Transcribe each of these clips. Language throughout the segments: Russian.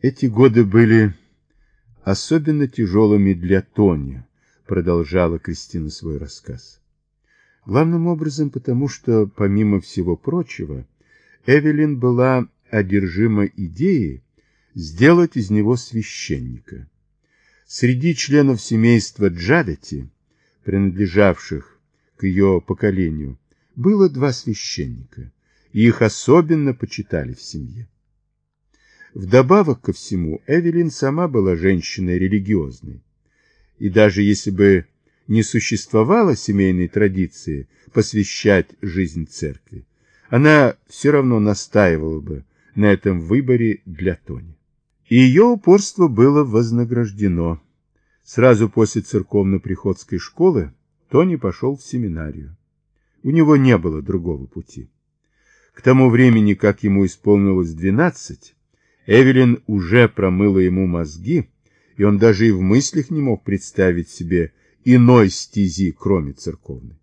Эти годы были особенно тяжелыми для Тони, продолжала Кристина свой рассказ. Главным образом потому, что, помимо всего прочего, Эвелин была одержима идеей сделать из него священника. Среди членов семейства Джадати, принадлежавших к ее поколению, было два священника, и их особенно почитали в семье. Вдобавок ко всему, Эвелин сама была женщиной религиозной, и даже если бы не существовало семейной традиции посвящать жизнь церкви, она все равно настаивала бы на этом выборе для Тони. И ее упорство было вознаграждено. Сразу после церковно-приходской школы Тони пошел в семинарию. У него не было другого пути. К тому времени, как ему исполнилось двенадцать, Эвелин уже промыла ему мозги, и он даже и в мыслях не мог представить себе иной стези, кроме церковной.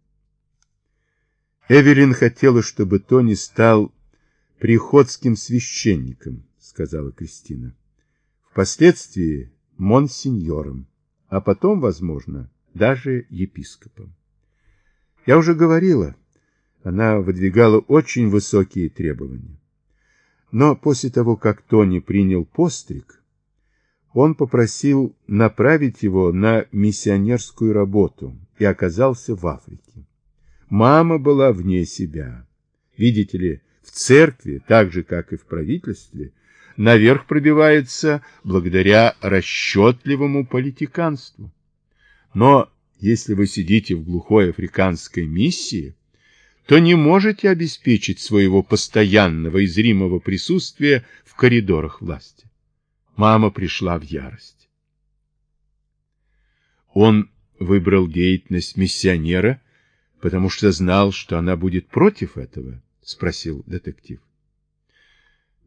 Эвелин хотела, чтобы Тони стал приходским священником, сказала Кристина. Впоследствии монсеньором, а потом, возможно, даже епископом. Я уже говорила, она выдвигала очень высокие требования. Но после того, как Тони принял постриг, он попросил направить его на миссионерскую работу и оказался в Африке. Мама была вне себя. Видите ли, в церкви, так же, как и в правительстве, наверх пробивается благодаря расчетливому политиканству. Но если вы сидите в глухой африканской миссии, то не можете обеспечить своего постоянного и зримого присутствия в коридорах власти. Мама пришла в ярость. Он выбрал деятельность миссионера, потому что знал, что она будет против этого, спросил детектив.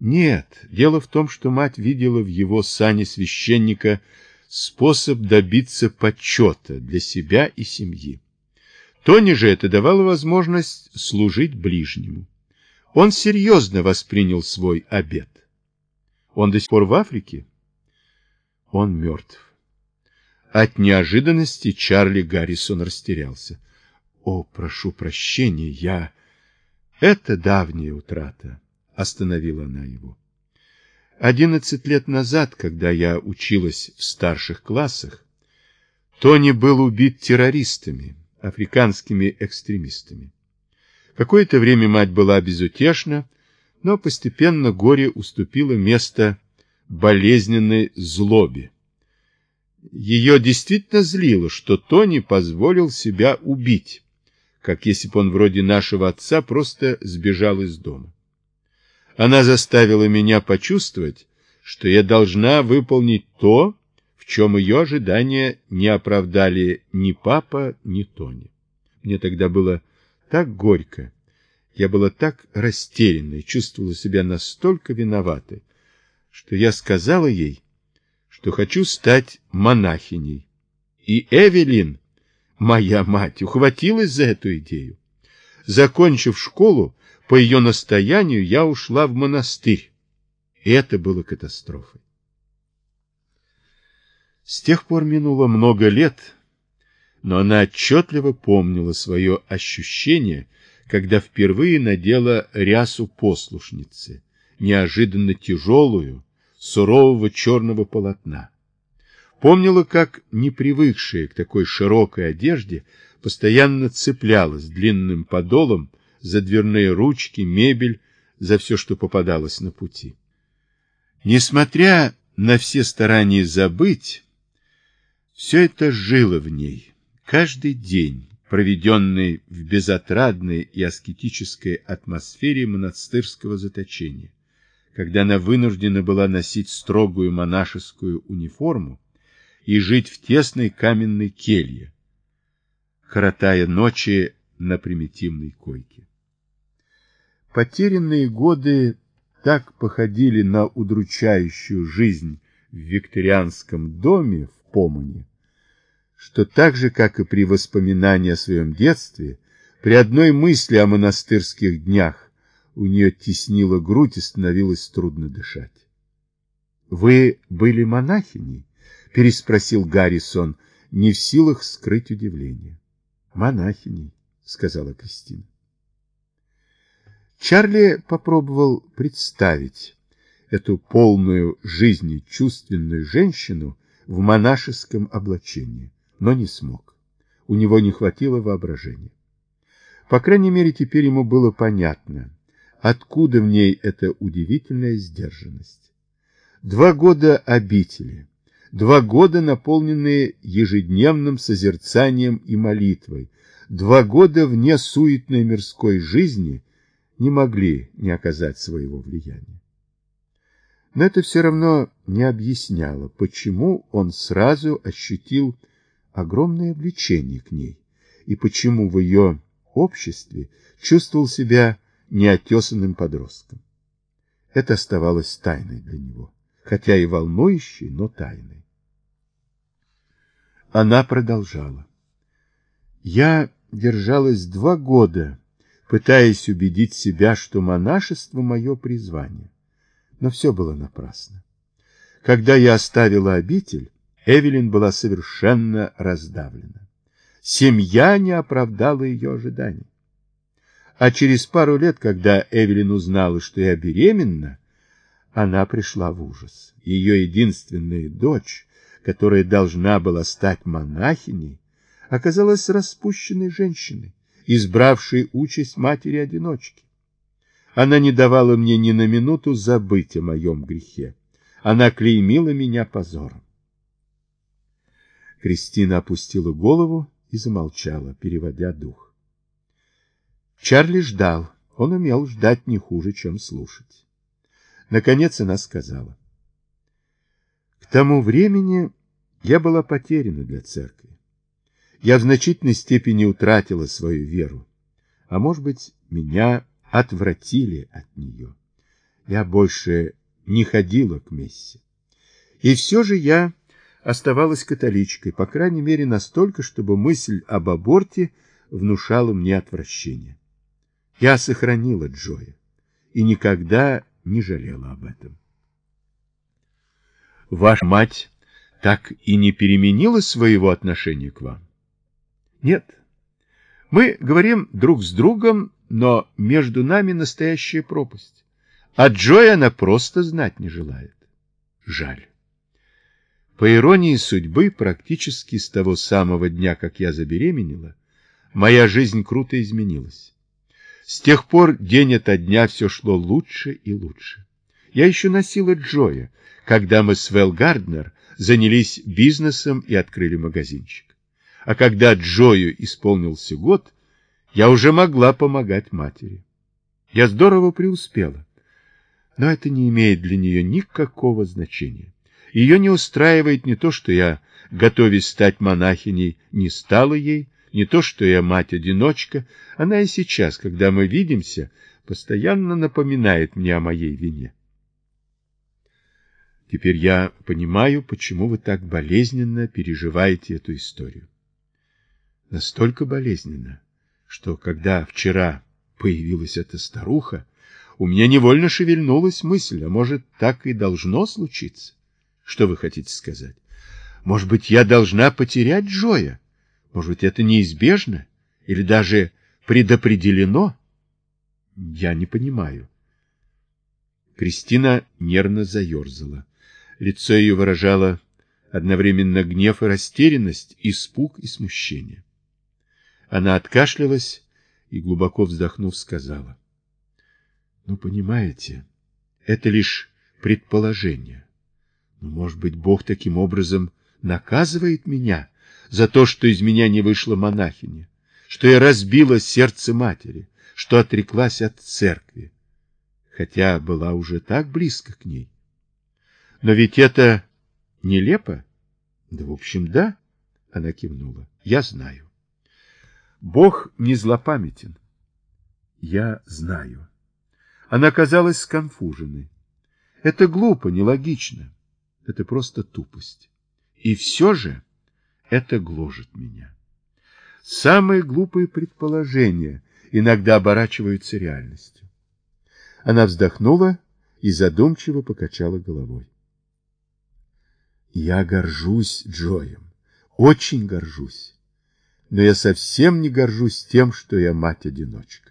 Нет, дело в том, что мать видела в его сане священника способ добиться почета для себя и семьи. Тони же это давало возможность служить ближнему. Он серьезно воспринял свой обет. Он до сих пор в Африке? Он мертв. От неожиданности Чарли Гаррисон растерялся. О, прошу прощения, я... Это давняя утрата, остановила она его. Одиннадцать лет назад, когда я училась в старших классах, Тони был убит террористами, африканскими экстремистами. Какое-то время мать была безутешна, но постепенно горе уступило место болезненной злобе. Ее действительно злило, что Тони позволил себя убить, как если бы он вроде нашего отца просто сбежал из дома. Она заставила меня почувствовать, что я должна выполнить то, чем ее ожидания не оправдали ни папа, ни Тони. Мне тогда было так горько, я была так растеряна и чувствовала себя настолько виноватой, что я сказала ей, что хочу стать монахиней. И Эвелин, моя мать, ухватилась за эту идею. Закончив школу, по ее настоянию я ушла в монастырь. И это было катастрофой. С тех пор минуло много лет, но она отчетливо помнила свое ощущение, когда впервые надела рясу послушницы, неожиданно тяжелую, сурового черного полотна. Помнила, как непривыкшая к такой широкой одежде постоянно цеплялась длинным подолом за дверные ручки, мебель, за все, что попадалось на пути. Несмотря на все старания забыть, все это жило в ней каждый день, проведенный в безотрадной и аскетической атмосфере монастырского заточения, когда она вынуждена была носить строгую монашескую униформу и жить в тесной каменной келье, коротая ночи на примитивной койке. Потерянные годы так походили на удручающую жизнь в викторианском доме в Помане, что так же, как и при воспоминании о своем детстве, при одной мысли о монастырских днях у нее теснила грудь и становилось трудно дышать. Вы были монахиней? Переспросил Гаррисон, не в силах скрыть удивление. Монахиней, сказала Кристина. Чарли попробовал представить эту полную жизни чувственную женщину в монашеском облачении, но не смог. У него не хватило воображения. По крайней мере, теперь ему было понятно, откуда в ней эта удивительная сдержанность. Два года обители, два года, наполненные ежедневным созерцанием и молитвой, два года вне суетной мирской жизни не могли не оказать своего влияния. Но это все равно не объясняло, почему он сразу ощутил огромное влечение к ней и почему в ее обществе чувствовал себя неотесанным подростком. Это оставалось тайной для него, хотя и волнующей, но тайной. Она продолжала. Я держалась два года, пытаясь убедить себя, что монашество — мое призвание. Но все было напрасно. Когда я оставила обитель, Эвелин была совершенно раздавлена. Семья не оправдала ее ожиданий. А через пару лет, когда Эвелин узнала, что я беременна, она пришла в ужас. Ее единственная дочь, которая должна была стать монахиней, оказалась распущенной женщиной, избравшей участь матери-одиночки. Она не давала мне ни на минуту забыть о моем грехе. Она клеймила меня позором. Кристина опустила голову и замолчала, переводя дух. Чарли ждал. Он умел ждать не хуже, чем слушать. Наконец она сказала. К тому времени я была потеряна для церкви. Я в значительной степени утратила свою веру. А может быть, меня отвратили от нее. Я больше не ходила к мессе. И все же я оставалась католичкой, по крайней мере настолько, чтобы мысль об аборте внушала мне отвращение. Я сохранила Джоя и никогда не жалела об этом. Ваша мать так и не переменила своего отношения к вам? Нет. Мы говорим друг с другом, но между нами настоящая пропасть. А Джоя она просто знать не желает. Жаль. По иронии судьбы, практически с того самого дня, как я забеременела, моя жизнь круто изменилась. С тех пор день ото дня все шло лучше и лучше. Я еще носила Джоя, когда мы с Вэл Гарднер занялись бизнесом и открыли магазинчик. А когда Джою исполнился год, я уже могла помогать матери. Я здорово преуспела. Но это не имеет для нее никакого значения. Ее не устраивает не то, что я, готовясь стать монахиней, не стала ей, не то, что я мать-одиночка. Она и сейчас, когда мы видимся, постоянно напоминает мне о моей вине. Теперь я понимаю, почему вы так болезненно переживаете эту историю. Настолько болезненно, что когда вчера появилась эта старуха, у меня невольно шевельнулась мысль, а может, так и должно случиться. Что вы хотите сказать? Может быть, я должна потерять Джоя? Может быть, это неизбежно? Или даже предопределено? Я не понимаю. Кристина нервно заерзала. Лицо ее выражало одновременно гнев и растерянность, испуг и смущение. Она откашлялась и, глубоко вздохнув, сказала. — Ну, понимаете, это лишь предположение. Но, может быть, Бог таким образом наказывает меня за то, что из меня не вышла монахиня, что я разбила сердце матери, что отреклась от церкви, хотя была уже так близко к ней. Но ведь это нелепо. Да, в общем, да, она кивнула. Я знаю. Бог не злопамятен. Я знаю. Она казалась сконфуженной. Это глупо, нелогично. Это просто тупость. И все же это гложет меня. Самые глупые предположения иногда оборачиваются реальностью. Она вздохнула и задумчиво покачала головой. Я горжусь Джоем, очень горжусь. Но я совсем не горжусь тем, что я мать-одиночка.